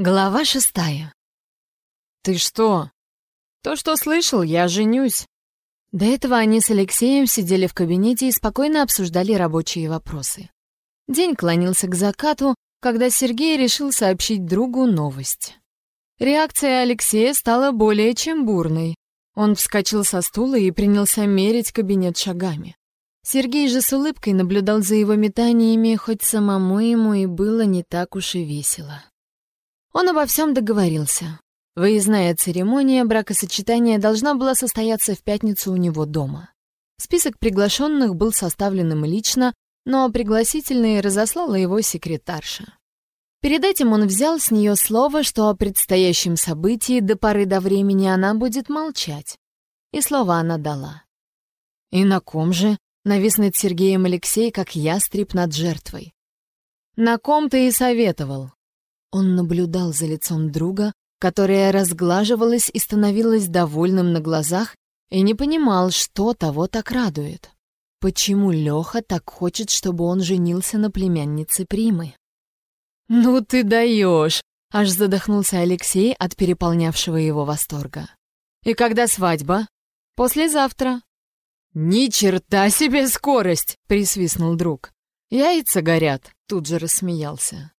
Глава шестая. «Ты что?» «То, что слышал, я женюсь». До этого они с Алексеем сидели в кабинете и спокойно обсуждали рабочие вопросы. День клонился к закату, когда Сергей решил сообщить другу новость. Реакция Алексея стала более чем бурной. Он вскочил со стула и принялся мерить кабинет шагами. Сергей же с улыбкой наблюдал за его метаниями, хоть самому ему и было не так уж и весело. Он обо всем договорился. Выездная церемония бракосочетания должна была состояться в пятницу у него дома. Список приглашенных был составлен им лично, но пригласительные разослала его секретарша. Перед этим он взял с нее слово, что о предстоящем событии до поры до времени она будет молчать. И слово она дала. И на ком же навис над Сергеем Алексей, как ястреб над жертвой? На ком ты и советовал? Он наблюдал за лицом друга, которое разглаживалось и становилось довольным на глазах, и не понимал, что того так радует. Почему Леха так хочет, чтобы он женился на племяннице Примы? «Ну ты даешь!» — аж задохнулся Алексей от переполнявшего его восторга. «И когда свадьба?» «Послезавтра». «Ни черта себе скорость!» — присвистнул друг. «Яйца горят!» — тут же рассмеялся.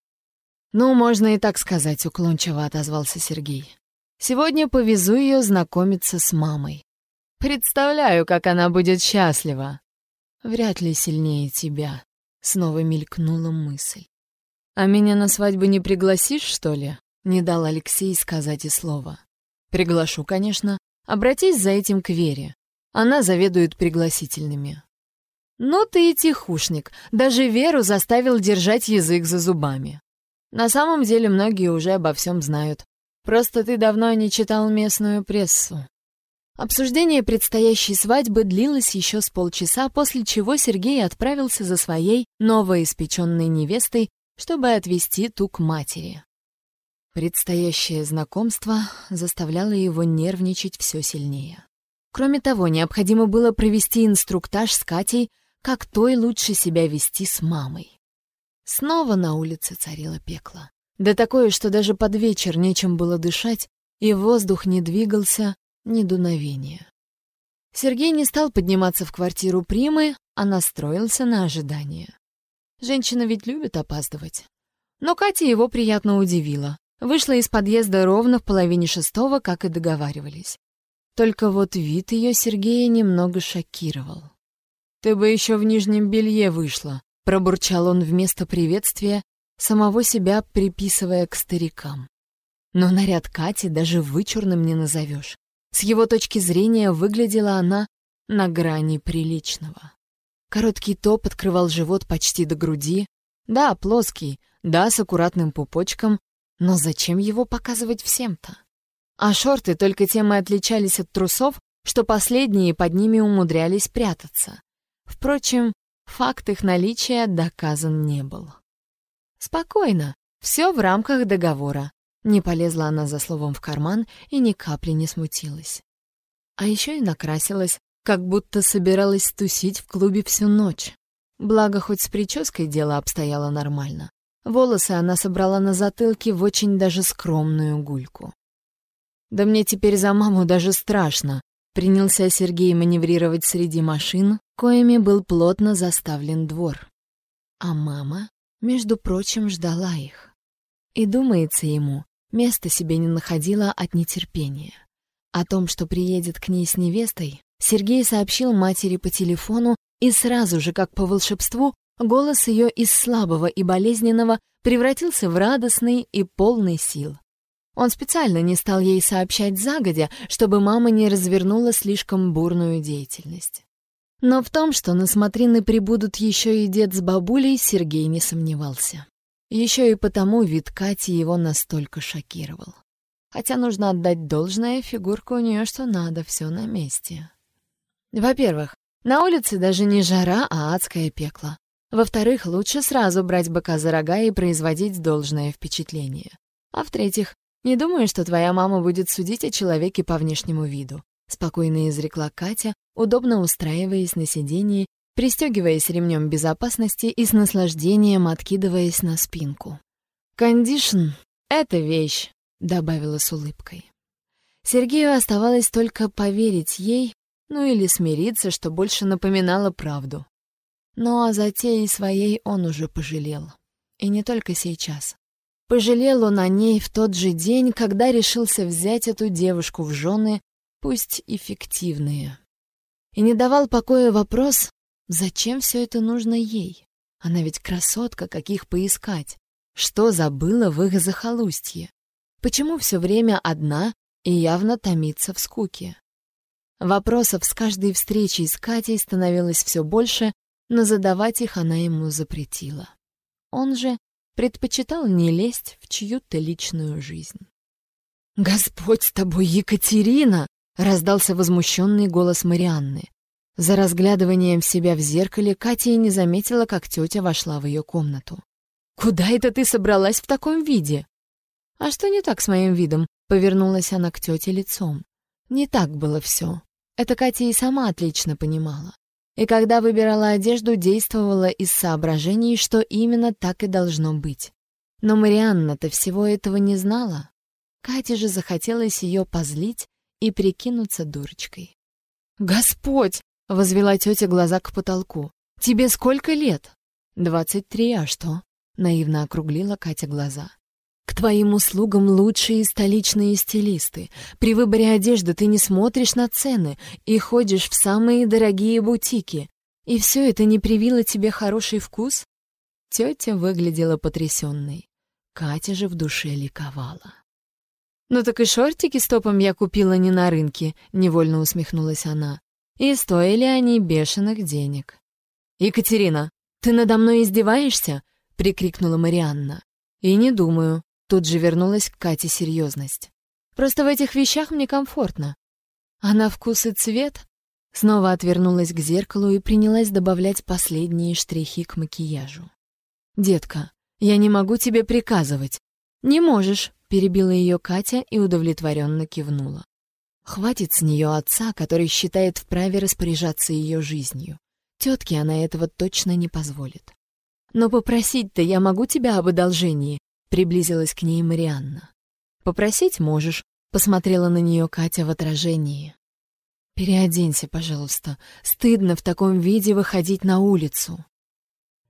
«Ну, можно и так сказать», — уклончиво отозвался Сергей. «Сегодня повезу ее знакомиться с мамой. Представляю, как она будет счастлива. Вряд ли сильнее тебя», — снова мелькнула мысль. «А меня на свадьбу не пригласишь, что ли?» — не дал Алексей сказать и слова. «Приглашу, конечно. Обратись за этим к Вере. Она заведует пригласительными». «Ну ты и тихушник. Даже Веру заставил держать язык за зубами. На самом деле многие уже обо всем знают. Просто ты давно не читал местную прессу. Обсуждение предстоящей свадьбы длилось еще с полчаса, после чего Сергей отправился за своей новоиспеченной невестой, чтобы отвезти ту к матери. Предстоящее знакомство заставляло его нервничать все сильнее. Кроме того, необходимо было провести инструктаж с Катей, как той лучше себя вести с мамой. Снова на улице царило пекло. Да такое, что даже под вечер нечем было дышать, и воздух не двигался, ни дуновения. Сергей не стал подниматься в квартиру Примы, а настроился на ожидание. Женщина ведь любит опаздывать. Но Катя его приятно удивила. Вышла из подъезда ровно в половине шестого, как и договаривались. Только вот вид ее Сергея немного шокировал. «Ты бы еще в нижнем белье вышла», Пробурчал он вместо приветствия, самого себя приписывая к старикам. Но наряд Кати даже вычурным не назовешь. С его точки зрения выглядела она на грани приличного. Короткий топ открывал живот почти до груди. Да, плоский, да, с аккуратным пупочком, но зачем его показывать всем-то? А шорты только тем и отличались от трусов, что последние под ними умудрялись прятаться. Впрочем, Факт их наличия доказан не был. Спокойно, все в рамках договора. Не полезла она за словом в карман и ни капли не смутилась. А еще и накрасилась, как будто собиралась тусить в клубе всю ночь. Благо, хоть с прической дело обстояло нормально. Волосы она собрала на затылке в очень даже скромную гульку. «Да мне теперь за маму даже страшно», — принялся Сергей маневрировать среди машин, коими был плотно заставлен двор. А мама, между прочим, ждала их. И, думается ему, места себе не находила от нетерпения. О том, что приедет к ней с невестой, Сергей сообщил матери по телефону, и сразу же, как по волшебству, голос ее из слабого и болезненного превратился в радостный и полный сил. Он специально не стал ей сообщать загодя, чтобы мама не развернула слишком бурную деятельность. Но в том, что на смотрины прибудут еще и дед с бабулей, Сергей не сомневался. Еще и потому вид Кати его настолько шокировал. Хотя нужно отдать должное, фигурка у нее что надо, все на месте. Во-первых, на улице даже не жара, а адское пекло. Во-вторых, лучше сразу брать быка за рога и производить должное впечатление. А в-третьих, не думаю, что твоя мама будет судить о человеке по внешнему виду. Спокойно изрекла Катя, удобно устраиваясь на сиденье, пристегиваясь ремнем безопасности и с наслаждением откидываясь на спинку. «Кондишн «Это вещь», — добавила с улыбкой. Сергею оставалось только поверить ей, ну или смириться, что больше напоминало правду. Но о затее своей он уже пожалел. И не только сейчас. Пожалел он о ней в тот же день, когда решился взять эту девушку в жены, пусть и фиктивные. И не давал покоя вопрос, зачем все это нужно ей? Она ведь красотка, каких поискать. Что забыла в их захолустье? Почему все время одна и явно томится в скуке? Вопросов с каждой встречей с Катей становилось все больше, но задавать их она ему запретила. Он же предпочитал не лезть в чью-то личную жизнь. «Господь с тобой, Екатерина!» — раздался возмущенный голос Марианны. За разглядыванием себя в зеркале Катя и не заметила, как тетя вошла в ее комнату. «Куда это ты собралась в таком виде?» «А что не так с моим видом?» — повернулась она к тете лицом. Не так было все. Это Катя и сама отлично понимала. И когда выбирала одежду, действовала из соображений, что именно так и должно быть. Но Марианна-то всего этого не знала. Кате же захотелось ее позлить и прикинуться дурочкой. «Господь!» — возвела тетя глаза к потолку. «Тебе сколько лет?» «Двадцать три, а что?» — наивно округлила Катя глаза. «К твоим услугам лучшие столичные стилисты. При выборе одежды ты не смотришь на цены и ходишь в самые дорогие бутики. И все это не привило тебе хороший вкус?» Тетя выглядела потрясенной. Катя же в душе ликовала. «Ну так и шортики с топом я купила не на рынке», — невольно усмехнулась она. И стоили они бешеных денег. «Екатерина, ты надо мной издеваешься?» — прикрикнула Марианна. «И не думаю». Тут же вернулась к Кате серьезность. «Просто в этих вещах мне комфортно. А на вкус и цвет...» Снова отвернулась к зеркалу и принялась добавлять последние штрихи к макияжу. «Детка, я не могу тебе приказывать». «Не можешь», — перебила ее Катя и удовлетворенно кивнула. Хватит с нее отца, который считает вправе распоряжаться ее жизнью. Тетке она этого точно не позволит. «Но попросить-то я могу тебя об одолжении», — приблизилась к ней Марианна. «Попросить можешь», — посмотрела на нее Катя в отражении. «Переоденься, пожалуйста. Стыдно в таком виде выходить на улицу».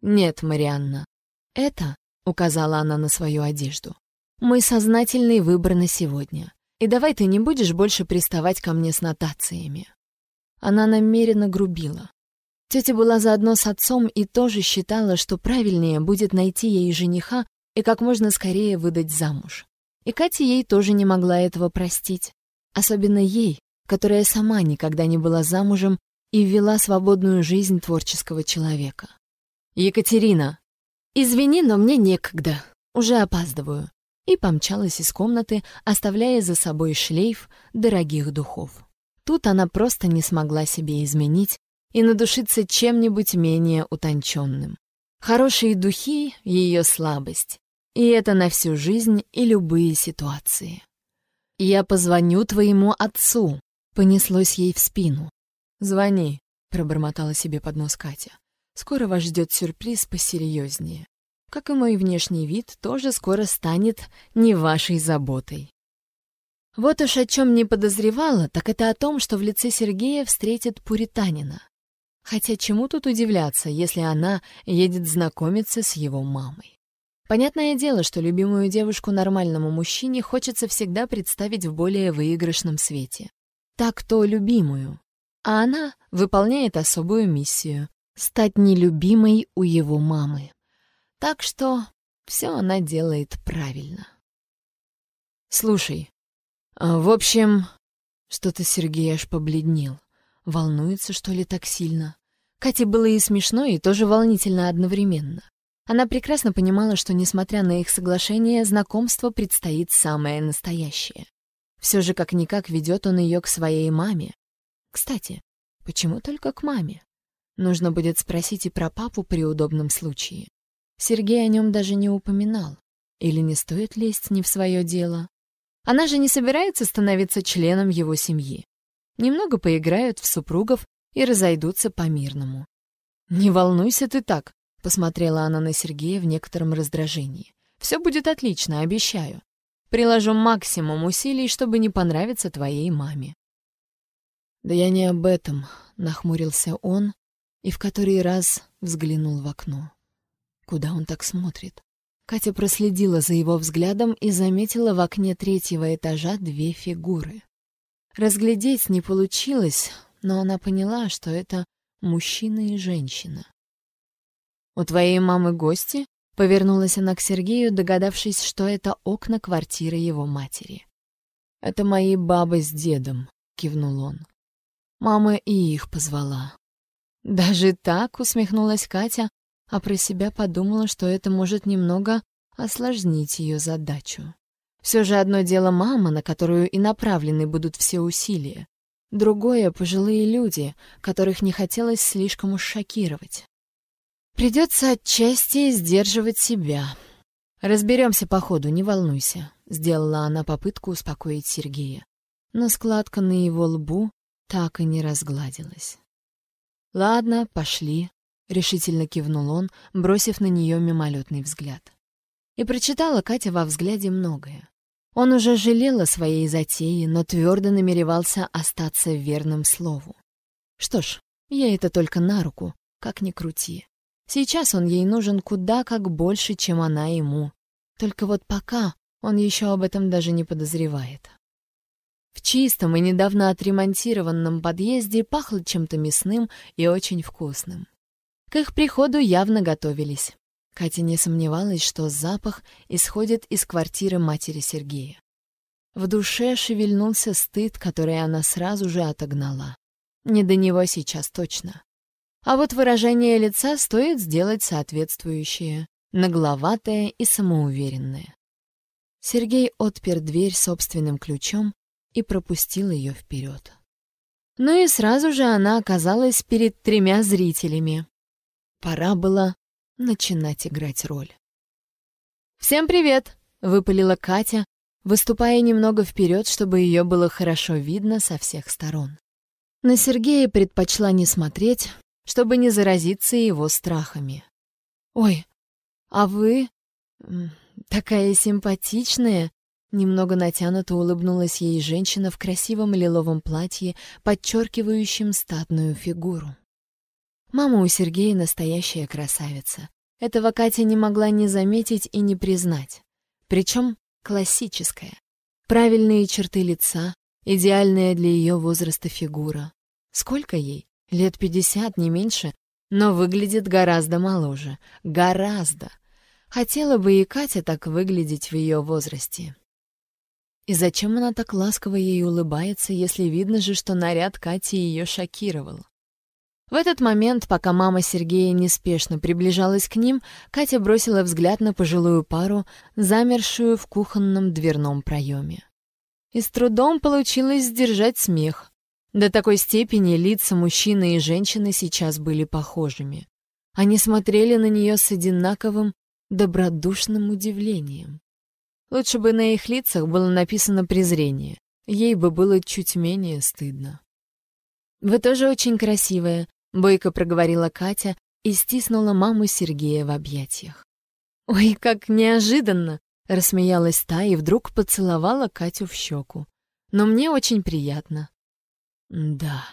«Нет, Марианна. Это», — указала она на свою одежду, — «мой сознательный выбор на сегодня. И давай ты не будешь больше приставать ко мне с нотациями». Она намеренно грубила. Тетя была заодно с отцом и тоже считала, что правильнее будет найти ей жениха и как можно скорее выдать замуж. И Катя ей тоже не могла этого простить. Особенно ей, которая сама никогда не была замужем и вела свободную жизнь творческого человека. «Екатерина!» «Извини, но мне некогда. Уже опаздываю и помчалась из комнаты, оставляя за собой шлейф дорогих духов. Тут она просто не смогла себе изменить и надушиться чем-нибудь менее утонченным. Хорошие духи — ее слабость, и это на всю жизнь и любые ситуации. «Я позвоню твоему отцу», — понеслось ей в спину. «Звони», — пробормотала себе под нос Катя. «Скоро вас ждет сюрприз посерьезнее как и мой внешний вид, тоже скоро станет не вашей заботой. Вот уж о чем не подозревала, так это о том, что в лице Сергея встретит пуританина. Хотя чему тут удивляться, если она едет знакомиться с его мамой? Понятное дело, что любимую девушку нормальному мужчине хочется всегда представить в более выигрышном свете. Так-то любимую. А она выполняет особую миссию — стать нелюбимой у его мамы. Так что все она делает правильно. «Слушай, а, в общем...» Что-то Сергей аж побледнел. Волнуется, что ли, так сильно? Кате было и смешно, и тоже волнительно одновременно. Она прекрасно понимала, что, несмотря на их соглашение, знакомство предстоит самое настоящее. Все же как-никак ведет он ее к своей маме. Кстати, почему только к маме? Нужно будет спросить и про папу при удобном случае. Сергей о нем даже не упоминал. Или не стоит лезть не в свое дело? Она же не собирается становиться членом его семьи. Немного поиграют в супругов и разойдутся по-мирному. «Не волнуйся ты так», — посмотрела она на Сергея в некотором раздражении. «Все будет отлично, обещаю. Приложу максимум усилий, чтобы не понравиться твоей маме». «Да я не об этом», — нахмурился он и в который раз взглянул в окно. Куда он так смотрит? Катя проследила за его взглядом и заметила в окне третьего этажа две фигуры. Разглядеть не получилось, но она поняла, что это мужчина и женщина. «У твоей мамы гости?» — повернулась она к Сергею, догадавшись, что это окна квартиры его матери. «Это мои бабы с дедом», — кивнул он. Мама и их позвала. «Даже так?» — усмехнулась Катя, а про себя подумала, что это может немного осложнить ее задачу. Все же одно дело мама, на которую и направлены будут все усилия. Другое — пожилые люди, которых не хотелось слишком уж шокировать. Придется отчасти сдерживать себя. Разберемся по ходу, не волнуйся, — сделала она попытку успокоить Сергея. Но складка на его лбу так и не разгладилась. «Ладно, пошли», — решительно кивнул он, бросив на нее мимолетный взгляд. И прочитала Катя во взгляде многое. Он уже жалел о своей затее, но твердо намеревался остаться верным слову. Что ж, ей это только на руку, как ни крути. Сейчас он ей нужен куда как больше, чем она ему. Только вот пока он еще об этом даже не подозревает. В чистом и недавно отремонтированном подъезде пахло чем-то мясным и очень вкусным. К их приходу явно готовились. Катя не сомневалась, что запах исходит из квартиры матери Сергея. В душе шевельнулся стыд, который она сразу же отогнала. Не до него сейчас точно. А вот выражение лица стоит сделать соответствующее, нагловатое и самоуверенное. Сергей отпер дверь собственным ключом и пропустил ее вперед. Ну и сразу же она оказалась перед тремя зрителями. Пора было начинать играть роль. «Всем привет!» — выпалила Катя, выступая немного вперед, чтобы ее было хорошо видно со всех сторон. На Сергея предпочла не смотреть, чтобы не заразиться его страхами. «Ой, а вы... такая симпатичная!» Немного натянуто улыбнулась ей женщина в красивом лиловом платье, подчеркивающем статную фигуру. Мама у Сергея настоящая красавица. Этого Катя не могла не заметить и не признать. Причем классическая. Правильные черты лица, идеальная для ее возраста фигура. Сколько ей? Лет пятьдесят, не меньше, но выглядит гораздо моложе. Гораздо. Хотела бы и Катя так выглядеть в ее возрасте. И зачем она так ласково ей улыбается, если видно же, что наряд Кати ее шокировал? В этот момент, пока мама Сергея неспешно приближалась к ним, Катя бросила взгляд на пожилую пару, замершую в кухонном дверном проеме. И с трудом получилось сдержать смех. До такой степени лица мужчины и женщины сейчас были похожими. Они смотрели на нее с одинаковым, добродушным удивлением. Лучше бы на их лицах было написано презрение. Ей бы было чуть менее стыдно. «Вы тоже очень красивая», — бойко проговорила Катя и стиснула маму Сергея в объятиях. «Ой, как неожиданно!» — рассмеялась та и вдруг поцеловала Катю в щеку. «Но мне очень приятно». Да,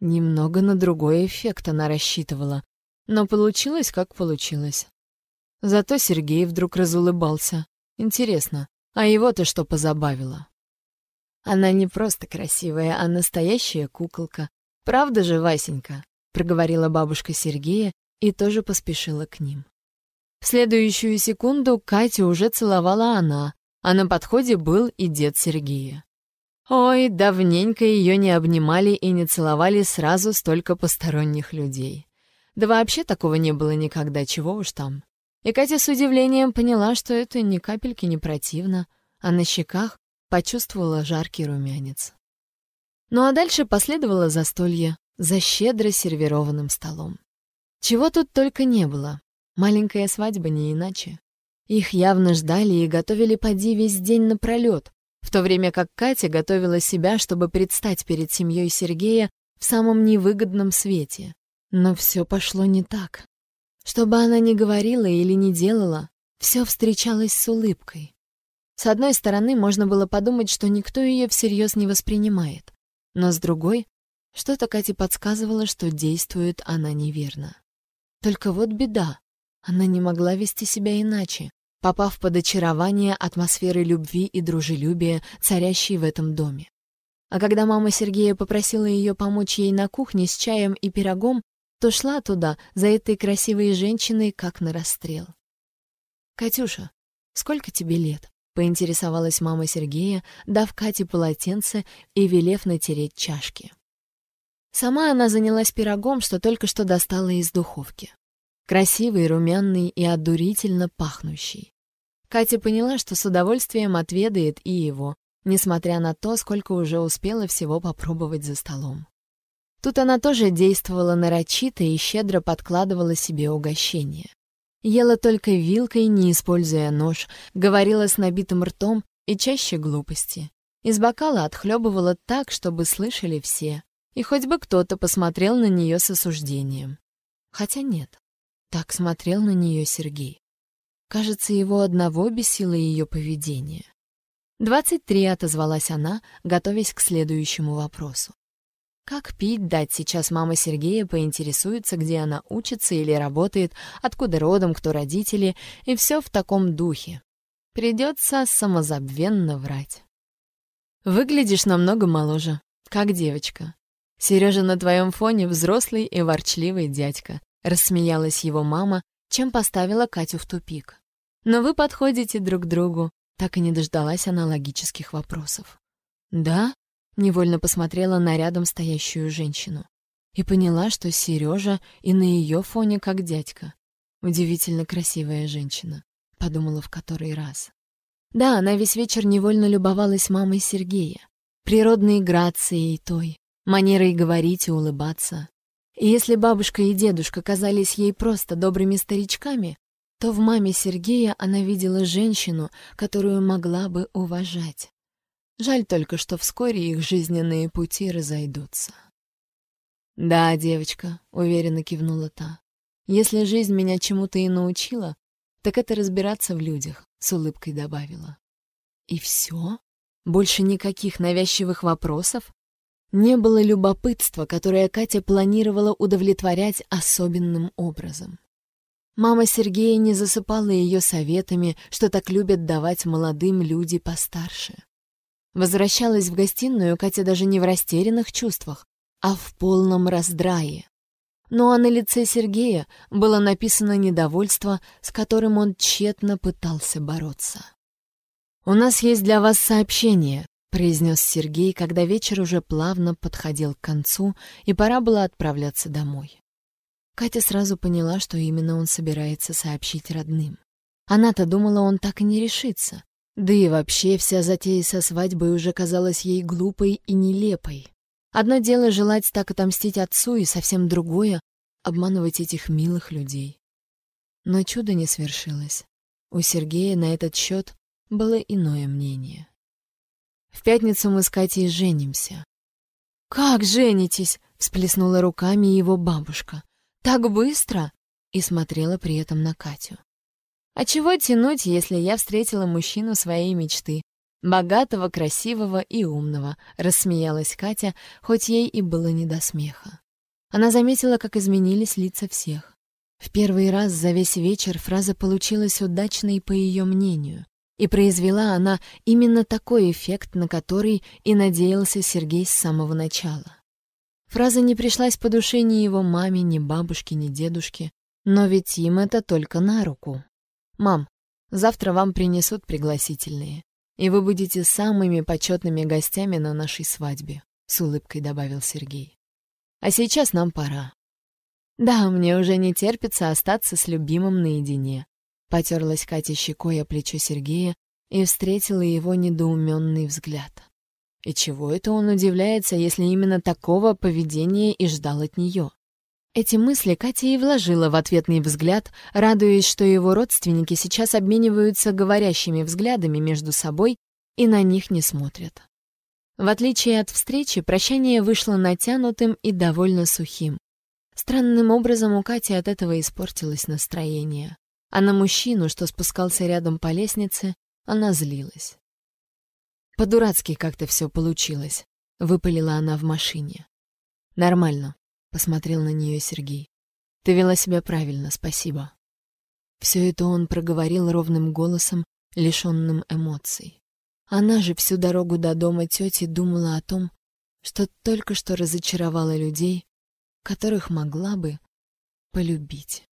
немного на другой эффект она рассчитывала, но получилось, как получилось. Зато Сергей вдруг разулыбался. Интересно, а его-то что позабавило? Она не просто красивая, а настоящая куколка. Правда же, Васенька? проговорила бабушка Сергея и тоже поспешила к ним. В следующую секунду Катю уже целовала она, а на подходе был и дед Сергея. Ой, давненько ее не обнимали и не целовали сразу столько посторонних людей. Да вообще такого не было никогда, чего уж там. И Катя с удивлением поняла, что это ни капельки не противно, а на щеках почувствовала жаркий румянец. Ну а дальше последовало застолье, за щедро сервированным столом. Чего тут только не было. Маленькая свадьба не иначе. Их явно ждали и готовили поди весь день напролет, в то время как Катя готовила себя, чтобы предстать перед семьей Сергея в самом невыгодном свете. Но все пошло не так. Что бы она ни говорила или не делала, все встречалось с улыбкой. С одной стороны, можно было подумать, что никто ее всерьез не воспринимает, но с другой, что-то Кате подсказывало, что действует она неверно. Только вот беда. Она не могла вести себя иначе, попав под очарование атмосферы любви и дружелюбия, царящей в этом доме. А когда мама Сергея попросила ее помочь ей на кухне с чаем и пирогом, то шла туда, за этой красивой женщиной, как на расстрел. «Катюша, сколько тебе лет?» — поинтересовалась мама Сергея, дав Кате полотенце и велев натереть чашки. Сама она занялась пирогом, что только что достала из духовки. Красивый, румяный и одурительно пахнущий. Катя поняла, что с удовольствием отведает и его, несмотря на то, сколько уже успела всего попробовать за столом. Тут она тоже действовала нарочито и щедро подкладывала себе угощение. Ела только вилкой, не используя нож, говорила с набитым ртом и чаще глупости. Из бокала отхлебывала так, чтобы слышали все, и хоть бы кто-то посмотрел на нее с осуждением. Хотя нет, так смотрел на нее Сергей. Кажется, его одного бесило ее поведение. «Двадцать три», — отозвалась она, готовясь к следующему вопросу. Как пить дать сейчас мама Сергея поинтересуется, где она учится или работает, откуда родом, кто родители, и все в таком духе. Придется самозабвенно врать. «Выглядишь намного моложе, как девочка», Сережа на твоем фоне взрослый и ворчливый дядька», — рассмеялась его мама, чем поставила Катю в тупик. «Но вы подходите друг к другу», — так и не дождалась она логических вопросов. «Да?» — невольно посмотрела на рядом стоящую женщину и поняла, что Сережа и на ее фоне как дядька. Удивительно красивая женщина, подумала в который раз. Да, она весь вечер невольно любовалась мамой Сергея, природной грацией той, манерой говорить и улыбаться. И если бабушка и дедушка казались ей просто добрыми старичками, то в маме Сергея она видела женщину, которую могла бы уважать. Жаль только, что вскоре их жизненные пути разойдутся. «Да, девочка», — уверенно кивнула та. «Если жизнь меня чему-то и научила, так это разбираться в людях», — с улыбкой добавила. «И все? Больше никаких навязчивых вопросов?» Не было любопытства, которое Катя планировала удовлетворять особенным образом. Мама Сергея не засыпала ее советами, что так любят давать молодым люди постарше. Возвращалась в гостиную Катя даже не в растерянных чувствах, а в полном раздрае. Ну а на лице Сергея было написано недовольство, с которым он тщетно пытался бороться. «У нас есть для вас сообщение», произнес Сергей, когда вечер уже плавно подходил к концу, и пора было отправляться домой. Катя сразу поняла, что именно он собирается сообщить родным. Она-то думала, он так и не решится. Да и вообще вся затея со свадьбой уже казалась ей глупой и нелепой. Одно дело желать так отомстить отцу, и совсем другое — обманывать этих милых людей. Но чудо не свершилось. У Сергея на этот счет было иное мнение. В пятницу мы с Катей женимся». «Как женитесь?» — всплеснула руками его бабушка. «Так быстро?» — и смотрела при этом на Катю. «А чего тянуть, если я встретила мужчину своей мечты? Богатого, красивого и умного», — рассмеялась Катя, хоть ей и было не до смеха. Она заметила, как изменились лица всех. В первый раз за весь вечер фраза получилась удачной по ее мнению. И произвела она именно такой эффект, на который и надеялся Сергей с самого начала. Фраза не пришлась по душе ни его маме, ни бабушке, ни дедушке, но ведь им это только на руку. «Мам, завтра вам принесут пригласительные, и вы будете самыми почетными гостями на нашей свадьбе», — с улыбкой добавил Сергей. «А сейчас нам пора». «Да, мне уже не терпится остаться с любимым наедине», Потерлась Катя щекой о плечо Сергея и встретила его недоуменный взгляд. И чего это он удивляется, если именно такого поведения и ждал от нее? Эти мысли Катя и вложила в ответный взгляд, радуясь, что его родственники сейчас обмениваются говорящими взглядами между собой и на них не смотрят. В отличие от встречи, прощание вышло натянутым и довольно сухим. Странным образом у Кати от этого испортилось настроение а на мужчину, что спускался рядом по лестнице, Она злилась. «По-дурацки как-то все получилось», — выпалила она в машине. «Нормально», — посмотрел на нее Сергей. «Ты вела себя правильно, спасибо». Все это он проговорил ровным голосом, лишенным эмоций. Она же всю дорогу до дома тети думала о том, что только что разочаровала людей, которых могла бы полюбить.